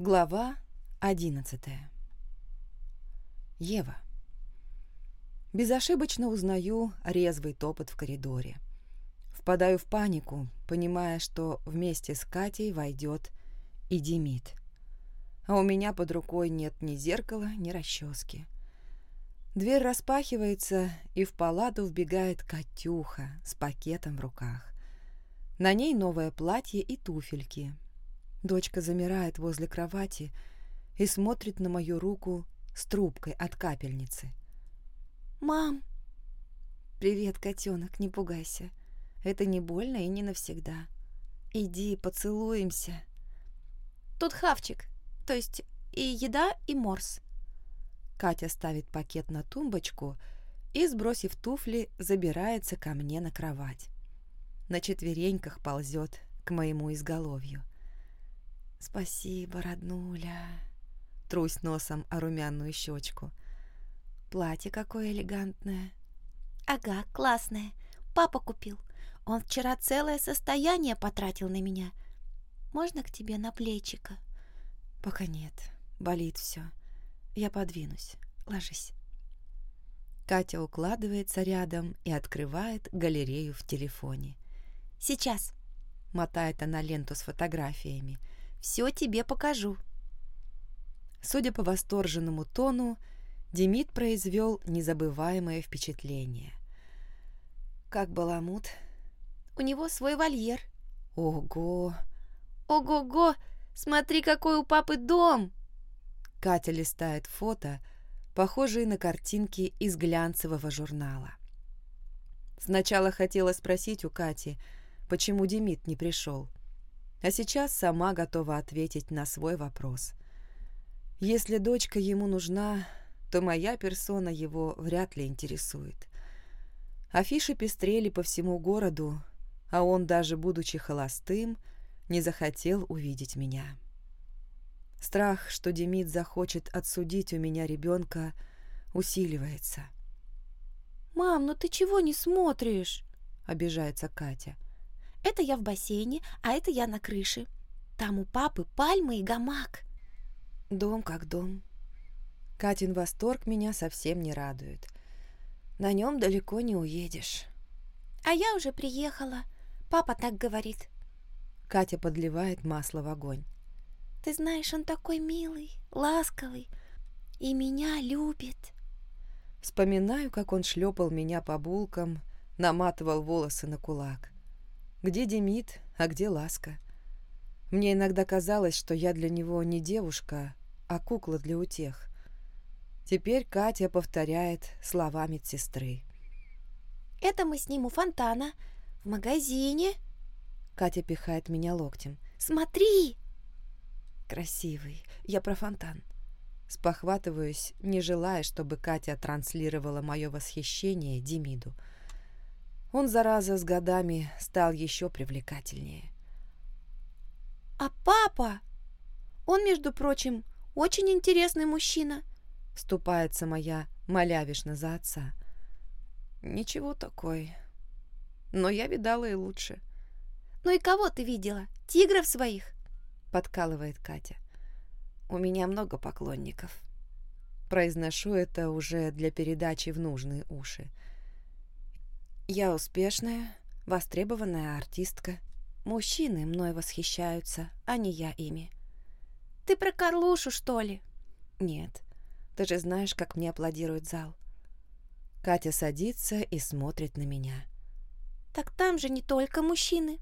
Глава одиннадцатая. Ева. Безошибочно узнаю резвый топот в коридоре. Впадаю в панику, понимая, что вместе с Катей войдет и Демид. А у меня под рукой нет ни зеркала, ни расчески. Дверь распахивается, и в палату вбегает Катюха с пакетом в руках. На ней новое платье и туфельки – Дочка замирает возле кровати и смотрит на мою руку с трубкой от капельницы. «Мам!» «Привет, котенок, не пугайся. Это не больно и не навсегда. Иди, поцелуемся». «Тут хавчик, то есть и еда, и морс». Катя ставит пакет на тумбочку и, сбросив туфли, забирается ко мне на кровать. На четвереньках ползет к моему изголовью. «Спасибо, роднуля!» Трусь носом о румяную щечку. «Платье какое элегантное!» «Ага, классное. Папа купил. Он вчера целое состояние потратил на меня. Можно к тебе на плечико?» «Пока нет. Болит все. Я подвинусь. Ложись». Катя укладывается рядом и открывает галерею в телефоне. «Сейчас», — мотает она ленту с фотографиями, — все тебе покажу». Судя по восторженному тону, Демид произвел незабываемое впечатление. «Как баламут?» «У него свой вольер». «Ого!» «Ого-го! Смотри, какой у папы дом!» Катя листает фото, похожие на картинки из глянцевого журнала. Сначала хотела спросить у Кати, почему Демид не пришел а сейчас сама готова ответить на свой вопрос. Если дочка ему нужна, то моя персона его вряд ли интересует. Афиши пестрели по всему городу, а он, даже будучи холостым, не захотел увидеть меня. Страх, что Демид захочет отсудить у меня ребенка, усиливается. «Мам, ну ты чего не смотришь?» — обижается Катя. — это я в бассейне, а это я на крыше. Там у папы пальмы и гамак. Дом как дом. Катин восторг меня совсем не радует. На нем далеко не уедешь. А я уже приехала. Папа так говорит. Катя подливает масло в огонь. Ты знаешь, он такой милый, ласковый и меня любит. Вспоминаю, как он шлепал меня по булкам, наматывал волосы на кулак. Где Демид, а где Ласка? Мне иногда казалось, что я для него не девушка, а кукла для утех. Теперь Катя повторяет слова медсестры. «Это мы с ним у фонтана, в магазине». Катя пихает меня локтем. «Смотри!» «Красивый. Я про фонтан». Спохватываюсь, не желая, чтобы Катя транслировала мое восхищение Демиду. Он, зараза, с годами стал еще привлекательнее. «А папа? Он, между прочим, очень интересный мужчина», — вступается моя малявишна за отца. «Ничего такой. Но я видала и лучше». «Ну и кого ты видела? Тигров своих?» — подкалывает Катя. «У меня много поклонников». Произношу это уже для передачи в нужные уши. Я успешная, востребованная артистка. Мужчины мной восхищаются, а не я ими. Ты про Карлушу, что ли? Нет. Ты же знаешь, как мне аплодирует зал. Катя садится и смотрит на меня. Так там же не только мужчины.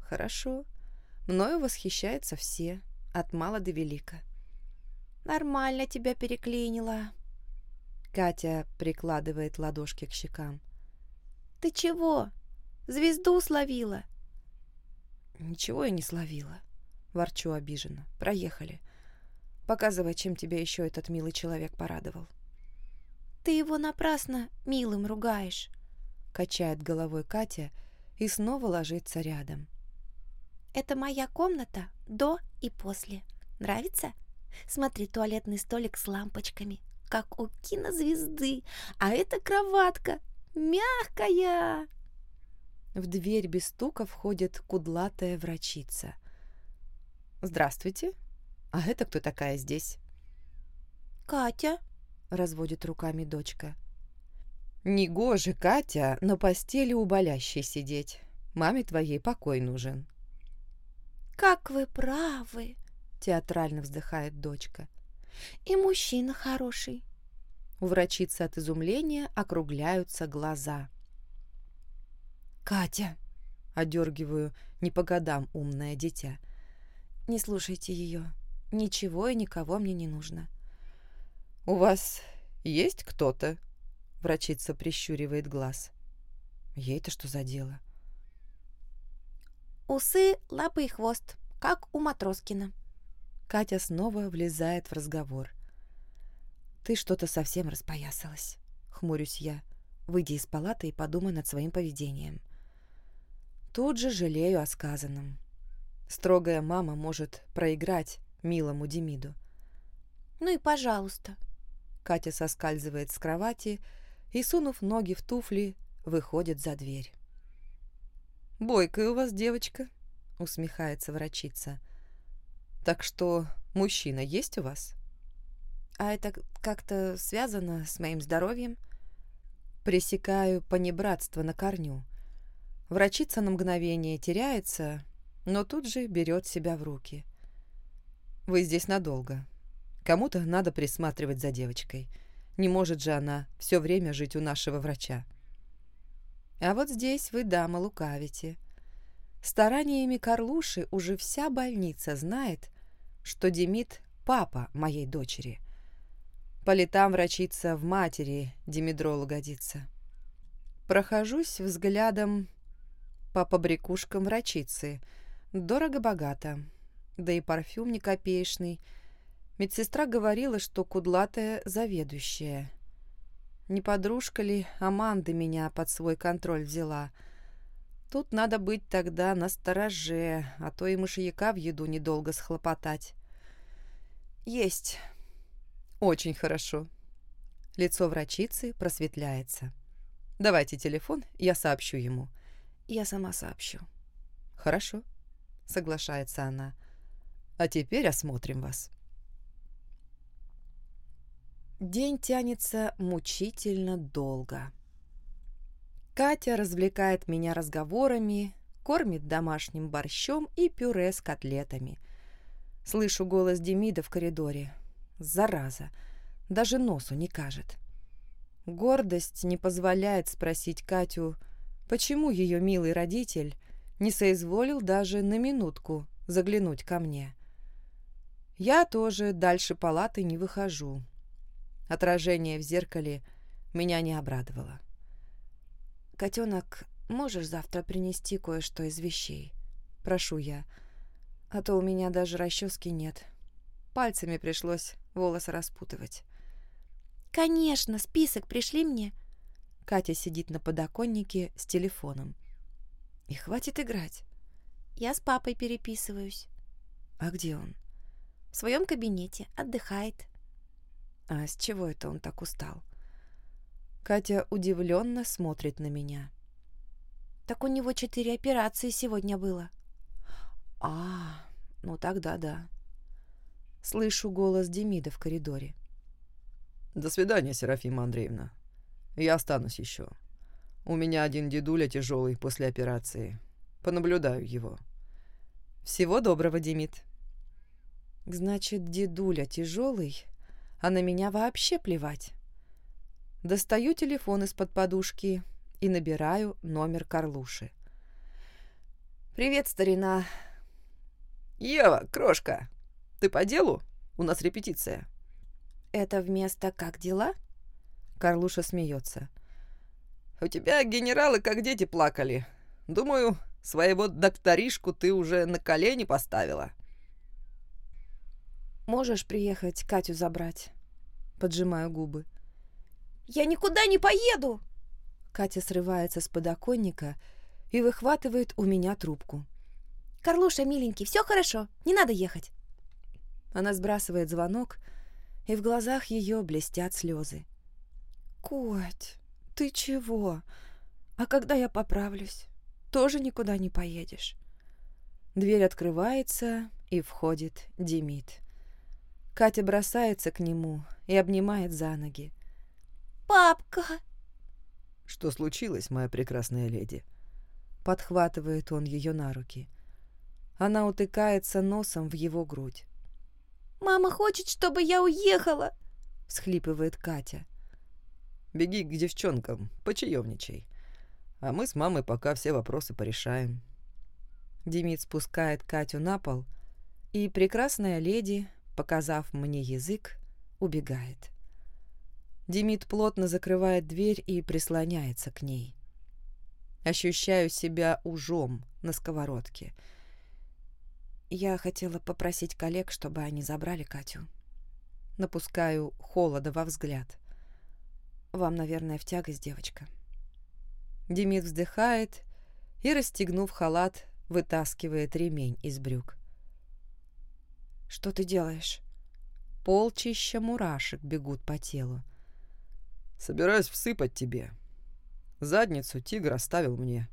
Хорошо. Мною восхищаются все, от мала до велика. Нормально тебя переклинило. Катя прикладывает ладошки к щекам. «Ты чего? Звезду словила?» «Ничего я не словила», — ворчу обиженно. «Проехали. Показывай, чем тебя еще этот милый человек порадовал». «Ты его напрасно милым ругаешь», — качает головой Катя и снова ложится рядом. «Это моя комната до и после. Нравится? Смотри, туалетный столик с лампочками, как у кинозвезды, а это кроватка Мягкая!» В дверь без стука входит кудлатая врачица. «Здравствуйте. А это кто такая здесь?» «Катя», — разводит руками дочка. «Негоже, Катя, на постели у болящей сидеть. Маме твоей покой нужен». «Как вы правы!» — театрально вздыхает дочка. «И мужчина хороший». У врачицы от изумления округляются глаза. «Катя!» — одергиваю не по годам умное дитя. «Не слушайте ее. Ничего и никого мне не нужно». «У вас есть кто-то?» Врачица прищуривает глаз. Ей-то что за дело? Усы, лапы и хвост, как у Матроскина. Катя снова влезает в разговор. «Ты что-то совсем распоясалась», — хмурюсь я. «Выйди из палаты и подумай над своим поведением». Тут же жалею о сказанном. Строгая мама может проиграть милому Демиду. «Ну и пожалуйста». Катя соскальзывает с кровати и, сунув ноги в туфли, выходит за дверь. «Бойкая у вас девочка», — усмехается врачица. «Так что мужчина есть у вас?» «А это как-то связано с моим здоровьем?» Пресекаю понебратство на корню. Врачица на мгновение теряется, но тут же берет себя в руки. «Вы здесь надолго. Кому-то надо присматривать за девочкой. Не может же она все время жить у нашего врача. А вот здесь вы, дама, лукавите. Стараниями Карлуши уже вся больница знает, что Демид – папа моей дочери. По летам врачица в матери Димедролу годится. Прохожусь взглядом по побрякушкам врачицы. Дорого-богато. Да и парфюм не копеечный – Медсестра говорила, что кудлатая заведующая. Не подружка ли Аманды меня под свой контроль взяла? Тут надо быть тогда на стороже, а то и мышьяка в еду недолго схлопотать. Есть. Очень хорошо. Лицо врачицы просветляется. Давайте телефон, я сообщу ему. Я сама сообщу. Хорошо, соглашается она. А теперь осмотрим вас. День тянется мучительно долго. Катя развлекает меня разговорами, кормит домашним борщом и пюре с котлетами. Слышу голос Демида в коридоре. Зараза, даже носу не кажет. Гордость не позволяет спросить Катю, почему ее милый родитель не соизволил даже на минутку заглянуть ко мне. Я тоже дальше палаты не выхожу, Отражение в зеркале меня не обрадовало. «Котенок, можешь завтра принести кое-что из вещей?» «Прошу я. А то у меня даже расчески нет. Пальцами пришлось волосы распутывать». «Конечно, список пришли мне». Катя сидит на подоконнике с телефоном. «И хватит играть». «Я с папой переписываюсь». «А где он?» «В своем кабинете. Отдыхает». А с чего это он так устал? Катя удивленно смотрит на меня. Так у него четыре операции сегодня было. А, ну тогда да. Слышу голос Демида в коридоре. До свидания, Серафима Андреевна. Я останусь еще. У меня один дедуля тяжелый после операции. Понаблюдаю его. Всего доброго, Демид. Значит, дедуля тяжелый, а на меня вообще плевать. Достаю телефон из-под подушки и набираю номер Карлуши. «Привет, старина!» «Ева, крошка, ты по делу? У нас репетиция». «Это вместо «как дела»?» Карлуша смеется. «У тебя генералы как дети плакали. Думаю, своего докторишку ты уже на колени поставила». «Можешь приехать Катю забрать?» Поджимаю губы. «Я никуда не поеду!» Катя срывается с подоконника и выхватывает у меня трубку. «Карлуша, миленький, все хорошо, не надо ехать!» Она сбрасывает звонок, и в глазах ее блестят слезы. «Коть, ты чего? А когда я поправлюсь, тоже никуда не поедешь?» Дверь открывается, и входит Демид. Катя бросается к нему и обнимает за ноги. «Папка!» «Что случилось, моя прекрасная леди?» Подхватывает он ее на руки. Она утыкается носом в его грудь. «Мама хочет, чтобы я уехала!» — всхлипывает Катя. «Беги к девчонкам, почаевничай. А мы с мамой пока все вопросы порешаем». Демид спускает Катю на пол, и прекрасная леди, показав мне язык, убегает. Демид плотно закрывает дверь и прислоняется к ней. Ощущаю себя ужом на сковородке. Я хотела попросить коллег, чтобы они забрали Катю. Напускаю холода во взгляд. Вам, наверное, в тягость, девочка. Демид вздыхает и, расстегнув халат, вытаскивает ремень из брюк. «Что ты делаешь?» Полчища мурашек бегут по телу. «Собираюсь всыпать тебе. Задницу тигр оставил мне.